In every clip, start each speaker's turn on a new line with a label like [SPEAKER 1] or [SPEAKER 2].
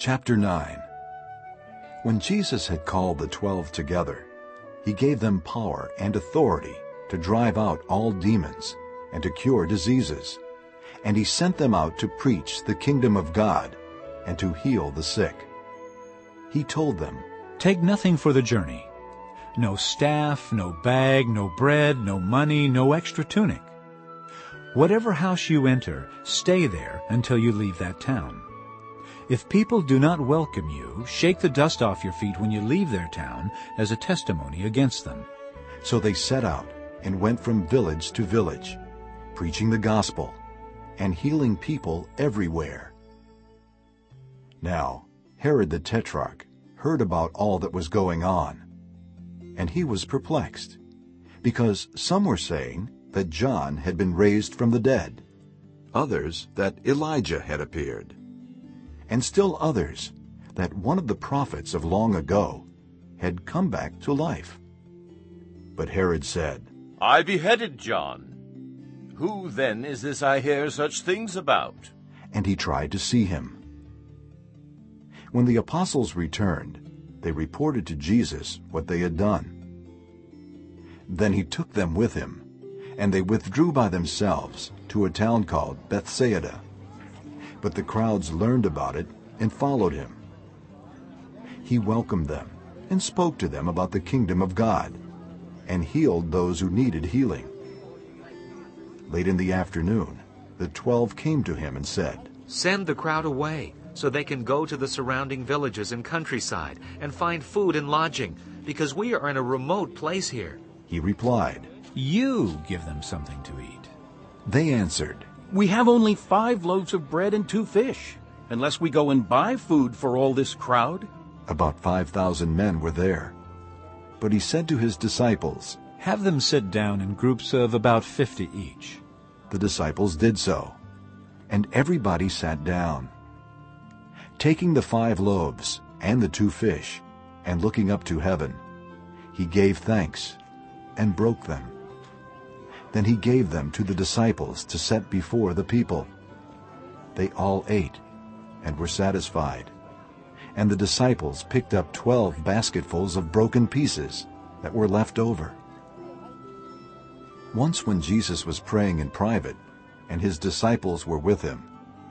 [SPEAKER 1] Chapter 9 When Jesus had called the twelve together, he gave them power and authority to drive out all demons and to cure diseases. And he sent them out to preach the kingdom of God and to heal the sick. He told them,
[SPEAKER 2] Take nothing for the journey. No staff, no bag, no bread, no money, no extra tunic. Whatever house you enter, stay there until you leave that town. If people do not welcome you, shake the dust off your feet when you leave their town as a testimony against them.
[SPEAKER 1] So they set out and went from village to village, preaching the gospel and healing people everywhere. Now Herod the Tetrarch heard about all that was going on, and he was perplexed, because some were saying that John had been raised from the dead, others that Elijah had appeared, and still others that one of the prophets of long ago had come back to life. But Herod said,
[SPEAKER 3] I beheaded John. Who then is this I hear such things about?
[SPEAKER 1] And he tried to see him. When the apostles returned, they reported to Jesus what they had done. Then he took them with him, and they withdrew by themselves to a town called Bethsaida. But the crowds learned about it and followed him. He welcomed them and spoke to them about the kingdom of God and healed those who needed healing. Late in the afternoon, the twelve came to him and said,
[SPEAKER 4] Send the crowd away so they can go to the surrounding villages and countryside and find food and lodging because we are in a remote place here.
[SPEAKER 1] He replied,
[SPEAKER 2] You give them something to eat.
[SPEAKER 1] They answered,
[SPEAKER 5] We have only five loaves of bread and two fish. Unless we go and buy food for all this crowd?
[SPEAKER 1] About five thousand men were there. But he said to his disciples,
[SPEAKER 2] Have them sit down in groups of about fifty each.
[SPEAKER 1] The disciples did so, and everybody sat down. Taking the five loaves and the two fish, and looking up to heaven, he gave thanks and broke them. Then he gave them to the disciples to set before the people. They all ate and were satisfied. And the disciples picked up twelve basketfuls of broken pieces that were left over. Once when Jesus was praying in private, and his disciples were with him,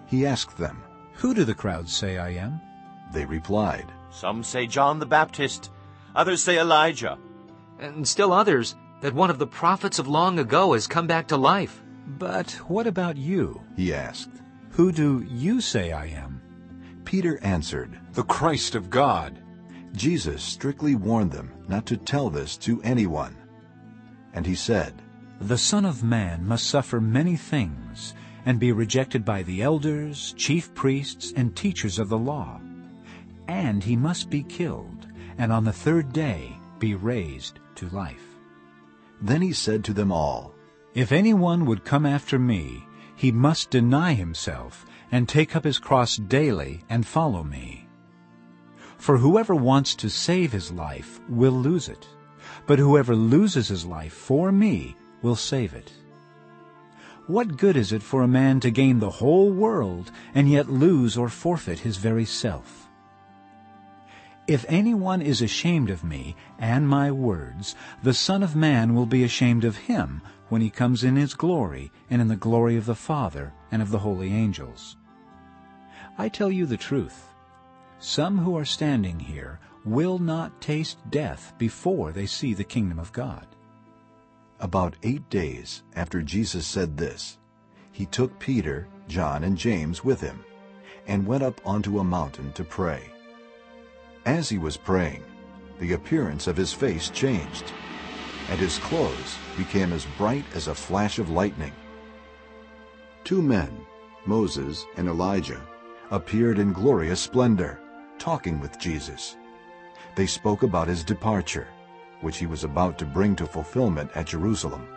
[SPEAKER 1] he asked them,
[SPEAKER 2] Who do the crowds say I am?
[SPEAKER 1] They replied,
[SPEAKER 3] Some say John the Baptist, others say Elijah,
[SPEAKER 4] And still others that one of the prophets of long ago has come back to life.
[SPEAKER 2] But what about you?
[SPEAKER 1] He asked.
[SPEAKER 2] Who do you say I am?
[SPEAKER 1] Peter answered,
[SPEAKER 6] The Christ of God.
[SPEAKER 1] Jesus strictly warned them not to tell this to anyone. And he said,
[SPEAKER 2] The Son of Man must suffer many things, and be rejected by the elders, chief priests, and teachers of the law. And he must be killed, and on the third day be raised to life.
[SPEAKER 1] Then he said to them all,
[SPEAKER 2] If anyone would come after me, he must deny himself and take up his cross daily and follow me. For whoever wants to save his life will lose it, but whoever loses his life for me will save it. What good is it for a man to gain the whole world and yet lose or forfeit his very self? If anyone is ashamed of me and my words, the Son of Man will be ashamed of him when he comes in his glory and in the glory of the Father and of the holy angels. I tell you the truth. Some who are standing here will not taste death before they see the kingdom of God.
[SPEAKER 1] About eight days after Jesus said this, he took Peter, John, and James with him, and went up onto a mountain to pray. As he was praying, the appearance of his face changed, and his clothes became as bright as a flash of lightning. Two men, Moses and Elijah, appeared in glorious splendor, talking with Jesus. They spoke about his departure, which he was about to bring to fulfillment at Jerusalem.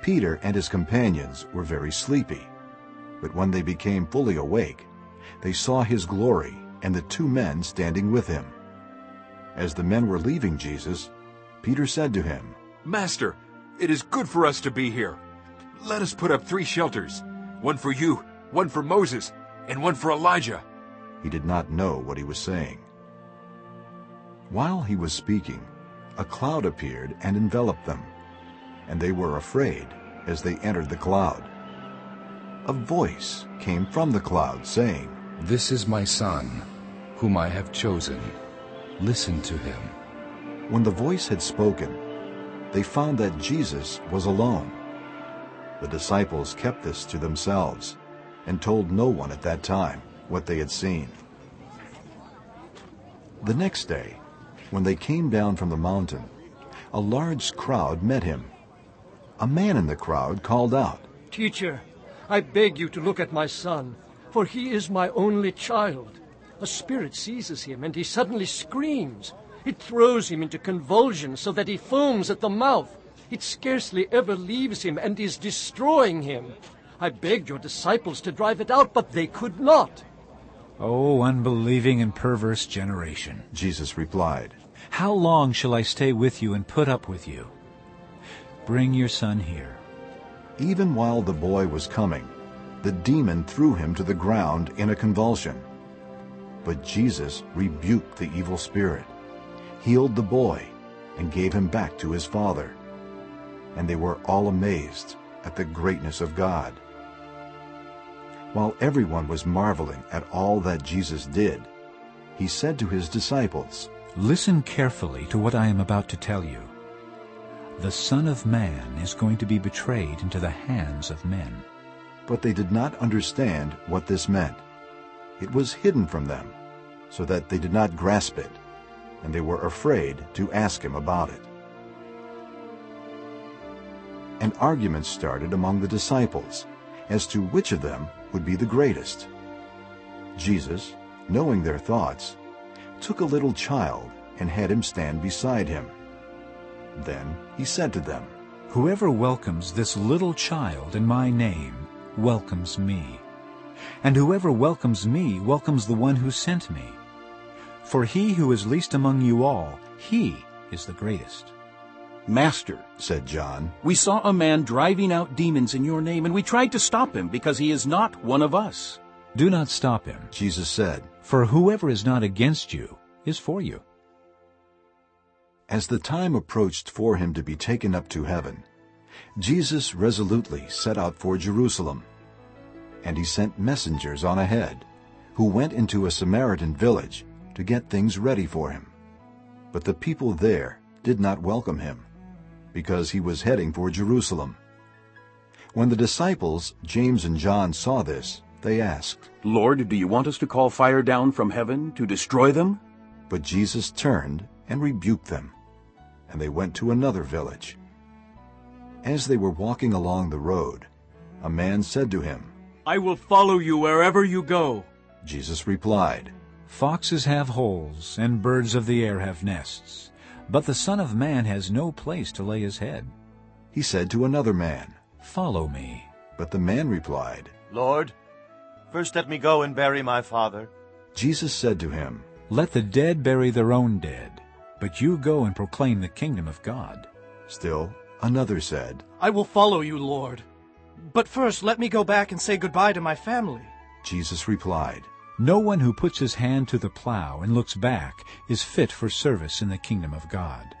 [SPEAKER 1] Peter and his companions were very sleepy, but when they became fully awake, they saw his glory and the two men standing with him. As the men were leaving Jesus, Peter said to him,
[SPEAKER 6] Master, it is good for us to be here. Let us put up three shelters, one for you, one for Moses, and one for Elijah.
[SPEAKER 1] He did not know what he was saying. While he was speaking, a cloud appeared and enveloped them, and they were afraid as they entered the cloud. A voice came from the cloud saying,
[SPEAKER 7] This is my son, whom I have chosen. Listen to him.
[SPEAKER 1] When the voice had spoken, they found that Jesus was alone. The disciples kept this to themselves and told no one at that time what they had seen. The next day, when they came down from the mountain, a large crowd met him. A man in the crowd called out,
[SPEAKER 8] Teacher, I beg you to look at my son, for he is my only child. A spirit seizes him, and he suddenly screams. It throws him into convulsions so that he foams at the mouth. It scarcely ever leaves him and is destroying him. I begged your disciples to drive it out, but they could not.
[SPEAKER 2] O unbelieving and perverse generation,
[SPEAKER 1] Jesus replied,
[SPEAKER 2] how long shall I stay with you and put up with you? Bring your son here.
[SPEAKER 1] Even while the boy was coming, the demon threw him to the ground in a convulsion. But Jesus rebuked the evil spirit, healed the boy, and gave him back to his father. And they were all amazed at the greatness of God. While everyone was marveling at all that Jesus did, he said to his disciples,
[SPEAKER 2] Listen carefully to what I am about to tell you. The Son of Man is going to be betrayed into the hands of men.
[SPEAKER 1] But they did not understand what this meant. It was hidden from them, so that they did not grasp it, and they were afraid to ask him about it. An argument started among the disciples as to which of them would be the greatest. Jesus, knowing their thoughts, took a little child and had him stand beside him. Then he said to them,
[SPEAKER 2] Whoever welcomes this little child in my name welcomes me. And whoever welcomes me welcomes the one who sent me. For he who is least among you all, he is the greatest.
[SPEAKER 5] Master,
[SPEAKER 1] said John,
[SPEAKER 5] we saw a man driving out demons in your name, and we tried to stop him because he is not one of us.
[SPEAKER 2] Do not stop him,
[SPEAKER 1] Jesus said,
[SPEAKER 2] for whoever is not against you is for you.
[SPEAKER 1] As the time approached for him to be taken up to heaven, Jesus resolutely set out for Jerusalem. And he sent messengers on ahead, who went into a Samaritan village to get things ready for him. But the people there did not welcome him, because he was heading for Jerusalem. When the disciples, James and John, saw this, they asked,
[SPEAKER 6] Lord, do you want us to call fire down from heaven to destroy them?
[SPEAKER 1] But Jesus turned and rebuked them, and they went to another village. As they were walking along the road, a man said to him,
[SPEAKER 8] I will follow you wherever you go.
[SPEAKER 1] Jesus replied,
[SPEAKER 2] Foxes have holes, and birds of the air have nests, but the Son of Man has no place to lay his head.
[SPEAKER 1] He said to another man,
[SPEAKER 2] Follow me.
[SPEAKER 1] But the man replied,
[SPEAKER 3] Lord, first let me go and bury my father.
[SPEAKER 1] Jesus said to him,
[SPEAKER 2] Let the dead bury their own dead, but you go and proclaim the kingdom of God.
[SPEAKER 1] Still another said,
[SPEAKER 8] I will follow you, Lord. But first let me go back and say goodbye to my family.
[SPEAKER 1] Jesus replied,
[SPEAKER 2] No one who puts his hand to the plow and looks back is fit for service in the kingdom of God.